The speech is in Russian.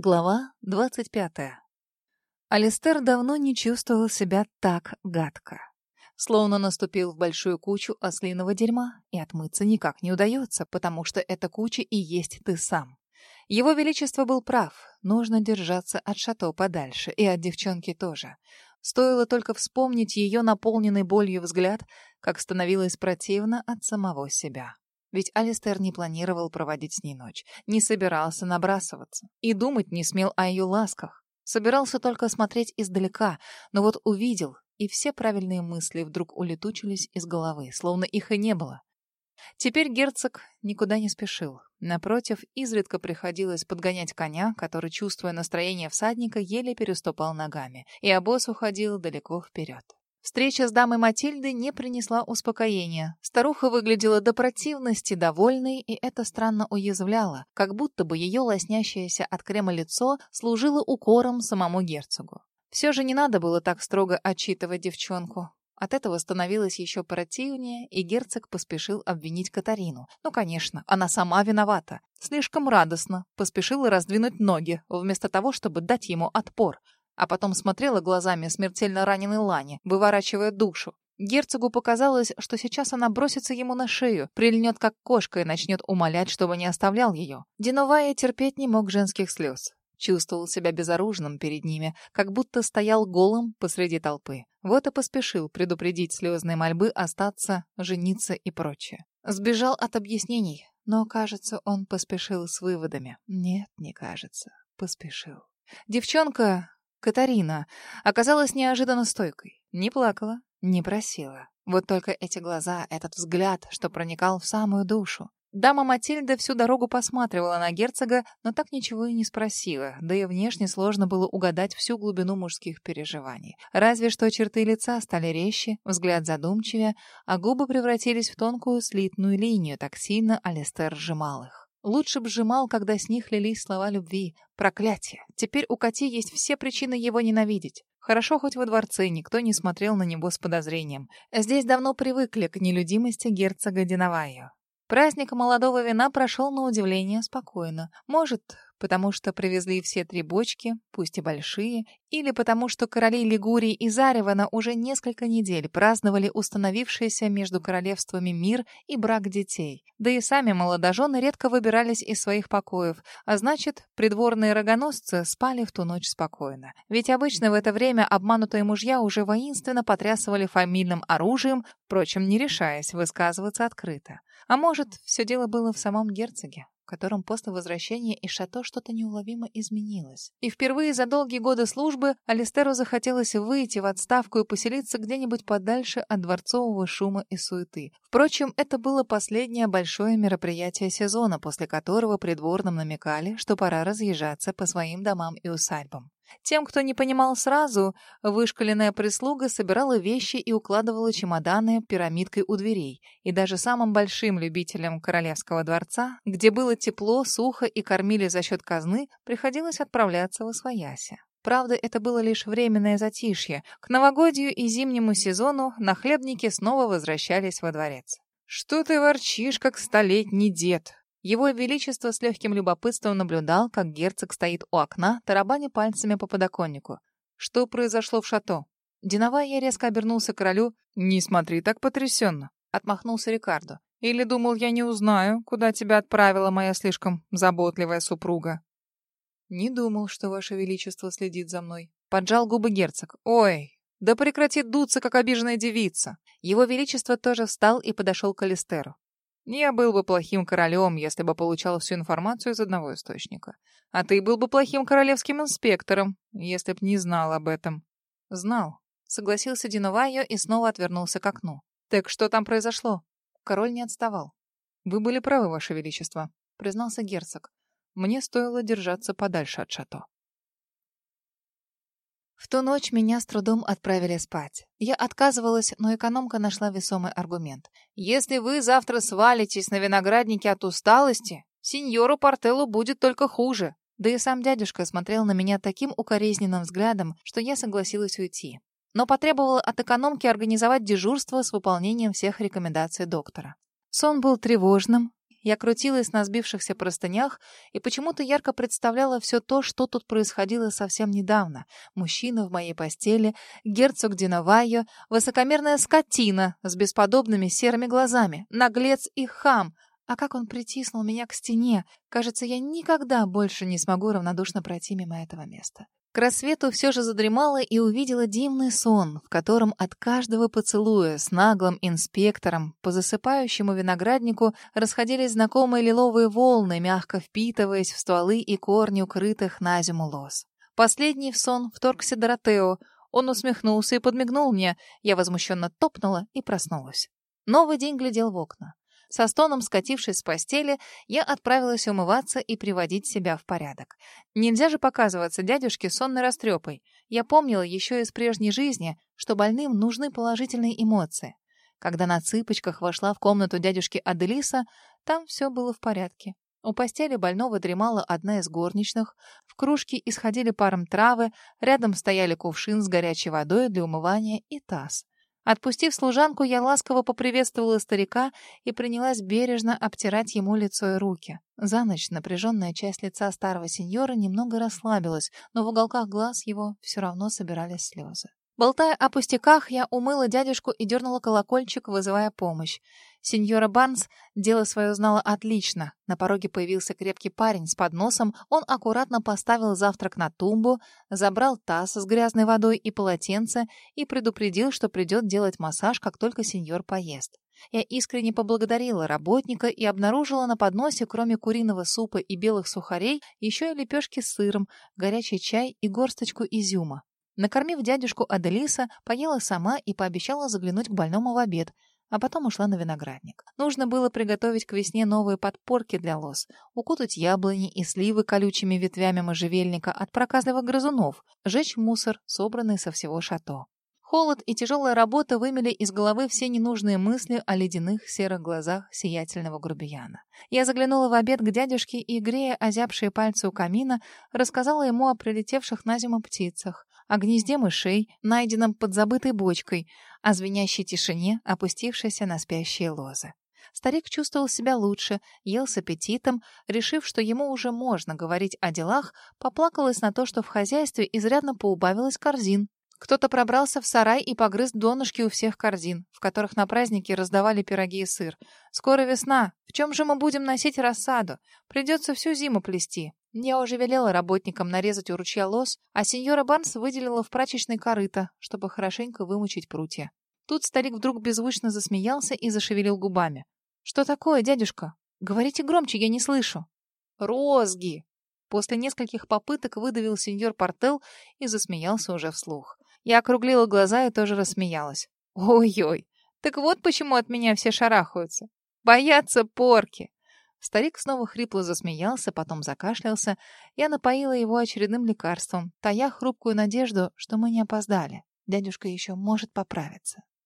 Глава двадцать пятая. Алистер давно не чувствовал себя так гадко. Словно наступил в большую кучу ослиного дерьма, и отмыться никак не удается, потому что эта куча и есть ты сам. Его Величество был прав, нужно держаться от шато подальше, и от девчонки тоже. Стоило только вспомнить ее наполненный болью взгляд, как становилось противно от самого себя. Ведь Алистер не планировал проводить с ней ночь, не собирался набрасываться и думать не смел о ее ласках. Собирался только смотреть издалека, но вот увидел, и все правильные мысли вдруг улетучились из головы, словно их и не было. Теперь герцог никуда не спешил. Напротив, изредка приходилось подгонять коня, который, чувствуя настроение всадника, еле переступал ногами, и обоз уходил далеко вперед. Встреча с дамой Матильдой не принесла успокоения. Старуха выглядела до противности довольной, и это странно уязвляло, как будто бы ее лоснящееся от крема лицо служило укором самому герцогу. Все же не надо было так строго отчитывать девчонку. От этого становилось еще противнее, и герцог поспешил обвинить Катарину. Ну, конечно, она сама виновата. Слишком радостно поспешила раздвинуть ноги, вместо того, чтобы дать ему отпор — а потом смотрела глазами смертельно раненой Лани, выворачивая душу. Герцогу показалось, что сейчас она бросится ему на шею, прильнет как кошка и начнет умолять, чтобы не оставлял ее. Диновая терпеть не мог женских слез. Чувствовал себя безоружным перед ними, как будто стоял голым посреди толпы. Вот и поспешил предупредить слезные мольбы остаться, жениться и прочее. Сбежал от объяснений, но, кажется, он поспешил с выводами. Нет, не кажется. Поспешил. Девчонка, Катарина оказалась неожиданно стойкой. Не плакала, не просила. Вот только эти глаза, этот взгляд, что проникал в самую душу. Дама Матильда всю дорогу посматривала на герцога, но так ничего и не спросила, да и внешне сложно было угадать всю глубину мужских переживаний. Разве что черты лица стали резче, взгляд задумчивее, а губы превратились в тонкую слитную линию, так сильно Алистер сжимал их. Лучше б сжимал, когда с них лились слова любви. Проклятие. Теперь у Кати есть все причины его ненавидеть. Хорошо, хоть во дворце никто не смотрел на него с подозрением. Здесь давно привыкли к нелюдимости герцога Диноваю. Праздник молодого вина прошел на удивление спокойно. Может, потому что привезли все три бочки, пусть и большие, или потому что короли Лигурии и Заревана уже несколько недель праздновали установившийся между королевствами мир и брак детей. Да и сами молодожены редко выбирались из своих покоев, а значит, придворные рогоносцы спали в ту ночь спокойно. Ведь обычно в это время обманутые мужья уже воинственно потрясывали фамильным оружием, впрочем, не решаясь высказываться открыто. А может, все дело было в самом герцоге? Котором после возвращения из шато что-то неуловимо изменилось. И впервые за долгие годы службы Алистеру захотелось выйти в отставку и поселиться где-нибудь подальше от дворцового шума и суеты. Впрочем, это было последнее большое мероприятие сезона, после которого придворным намекали, что пора разъезжаться по своим домам и усадьбам. Тем, кто не понимал сразу, вышкаленная прислуга собирала вещи и укладывала чемоданы пирамидкой у дверей. И даже самым большим любителям королевского дворца, где было тепло, сухо и кормили за счет казны, приходилось отправляться в Освояси. Правда, это было лишь временное затишье. К новогодию и зимнему сезону нахлебники снова возвращались во дворец. «Что ты ворчишь, как столетний дед?» Его Величество с легким любопытством наблюдал, как герцог стоит у окна, тарабаня пальцами по подоконнику. Что произошло в шато? Диновая резко обернулся к королю. «Не смотри так потрясенно», — отмахнулся Рикардо. «Или думал, я не узнаю, куда тебя отправила моя слишком заботливая супруга?» «Не думал, что ваше величество следит за мной». Поджал губы герцог. «Ой, да прекрати дуться, как обиженная девица!» Его величество тоже встал и подошел к Алистеру. Я был бы плохим королем, если бы получал всю информацию из одного источника. А ты был бы плохим королевским инспектором, если б не знал об этом. Знал. Согласился Диновайо и снова отвернулся к окну. Так что там произошло? Король не отставал. Вы были правы, ваше величество, признался герцог. Мне стоило держаться подальше от шато. В ту ночь меня с трудом отправили спать. Я отказывалась, но экономка нашла весомый аргумент. «Если вы завтра свалитесь на винограднике от усталости, сеньору Портеллу будет только хуже». Да и сам дядюшка смотрел на меня таким укоризненным взглядом, что я согласилась уйти. Но потребовала от экономки организовать дежурство с выполнением всех рекомендаций доктора. Сон был тревожным, Я крутилась на сбившихся простынях и почему-то ярко представляла все то, что тут происходило совсем недавно. Мужчина в моей постели, герцог Диновайо, высокомерная скотина с бесподобными серыми глазами, наглец и хам. А как он притиснул меня к стене. Кажется, я никогда больше не смогу равнодушно пройти мимо этого места. К рассвету все же задремала и увидела дивный сон, в котором от каждого поцелуя с наглым инспектором по засыпающему винограднику расходились знакомые лиловые волны, мягко впитываясь в стволы и корни укрытых на зиму лоз. Последний в сон вторгся Доротео. Он усмехнулся и подмигнул мне. Я возмущенно топнула и проснулась. Новый день глядел в окна. Со стоном скатившись с постели, я отправилась умываться и приводить себя в порядок. Нельзя же показываться дядюшке сонной растрепой. Я помнила еще из прежней жизни, что больным нужны положительные эмоции. Когда на цыпочках вошла в комнату дядюшки Аделиса, там все было в порядке. У постели больного дремала одна из горничных, в кружке исходили паром травы, рядом стояли кувшин с горячей водой для умывания и таз. Отпустив служанку, я ласково поприветствовала старика и принялась бережно обтирать ему лицо и руки. За ночь напряженная часть лица старого сеньора немного расслабилась, но в уголках глаз его все равно собирались слезы. Болтая о пустяках, я умыла дядюшку и дернула колокольчик, вызывая помощь. Сеньора Барнс дело свое знала отлично. На пороге появился крепкий парень с подносом. Он аккуратно поставил завтрак на тумбу, забрал таз с грязной водой и полотенце и предупредил, что придет делать массаж, как только сеньор поест. Я искренне поблагодарила работника и обнаружила на подносе, кроме куриного супа и белых сухарей, еще и лепешки с сыром, горячий чай и горсточку изюма. Накормив дядюшку Аделиса, поела сама и пообещала заглянуть к больному в обед, а потом ушла на виноградник. Нужно было приготовить к весне новые подпорки для лоз, укутать яблони и сливы колючими ветвями можжевельника от проказливых грызунов, жечь мусор, собранный со всего шато. Холод и тяжелая работа вымели из головы все ненужные мысли о ледяных серых глазах сиятельного грубияна. Я заглянула в обед к дядюшке и, грея озябшие пальцы у камина, рассказала ему о прилетевших на зиму птицах, о гнезде мышей, найденном под забытой бочкой, о звенящей тишине, опустившейся на спящие лозы. Старик чувствовал себя лучше, ел с аппетитом, решив, что ему уже можно говорить о делах, поплакалась на то, что в хозяйстве изрядно поубавилось корзин. Кто-то пробрался в сарай и погрыз донышки у всех корзин, в которых на праздники раздавали пироги и сыр. «Скоро весна. В чем же мы будем носить рассаду? Придется всю зиму плести. Я уже велела работникам нарезать у ручья лос, а сеньора Барнс выделила в прачечной корыто, чтобы хорошенько вымочить прутья. Тут старик вдруг беззвучно засмеялся и зашевелил губами. «Что такое, дядюшка? Говорите громче, я не слышу». «Розги!» После нескольких попыток выдавил сеньор Портел и засмеялся уже вслух. Я округлила глаза и тоже рассмеялась. «Ой-ой, так вот почему от меня все шарахаются. Боятся порки. Старик снова хрипло засмеялся, потом закашлялся. Я напоила его очередным лекарством, тая хрупкую надежду, что мы не опоздали. Дядюшка еще может поправиться.